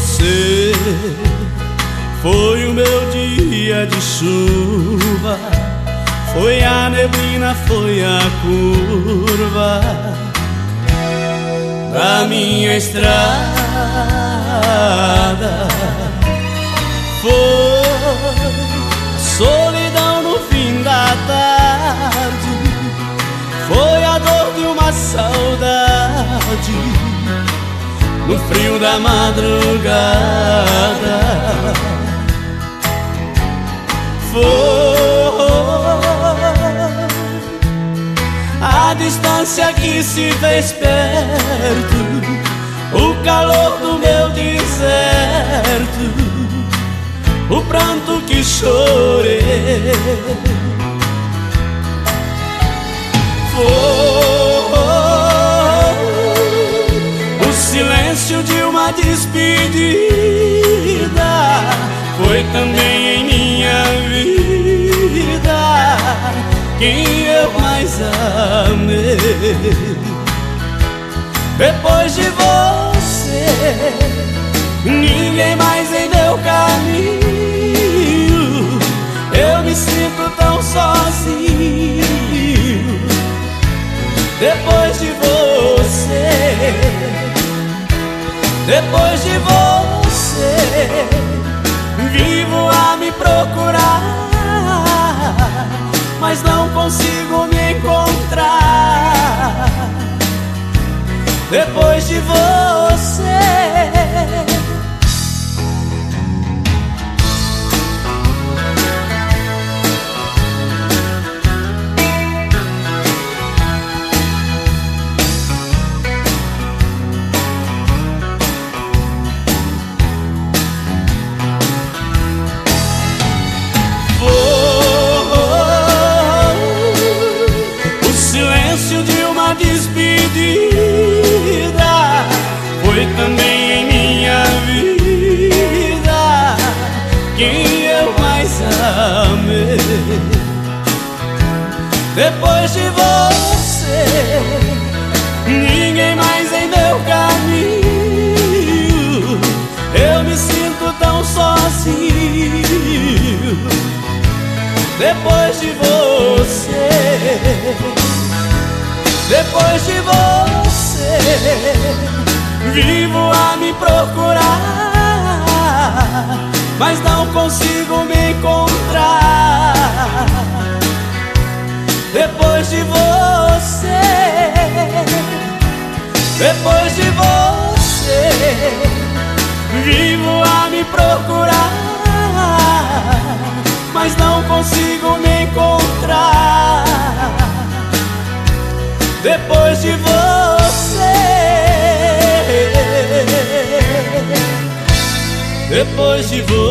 você foi o meu dia de chuva. Foi a neblina, foi a curva da minha estrada. Foi a solidão no fim da tarde. Foi a dor de uma saudade no frio da madrugada. A distância que se fez perto, o calor do meu deserto, o pranto que chorei. Silêncio de uma despedida, foi também em minha vida quem eu mais amei. Depois de você, ninguém mais em meu caminho. Eu me sinto tão sozinho. Depois depois de você, vivo a me procurar mas não consigo me encontrar. Depois de você. Despedida foi também em minha vida quem eu mais amei. Depois de você, ninguém mais em meu caminho. Eu me sinto tão sozinho. Depois de você. Depois de você, vivo a me procurar, mas não consigo me encontrar. Depois de você, depois de você, vivo a me procurar, de você.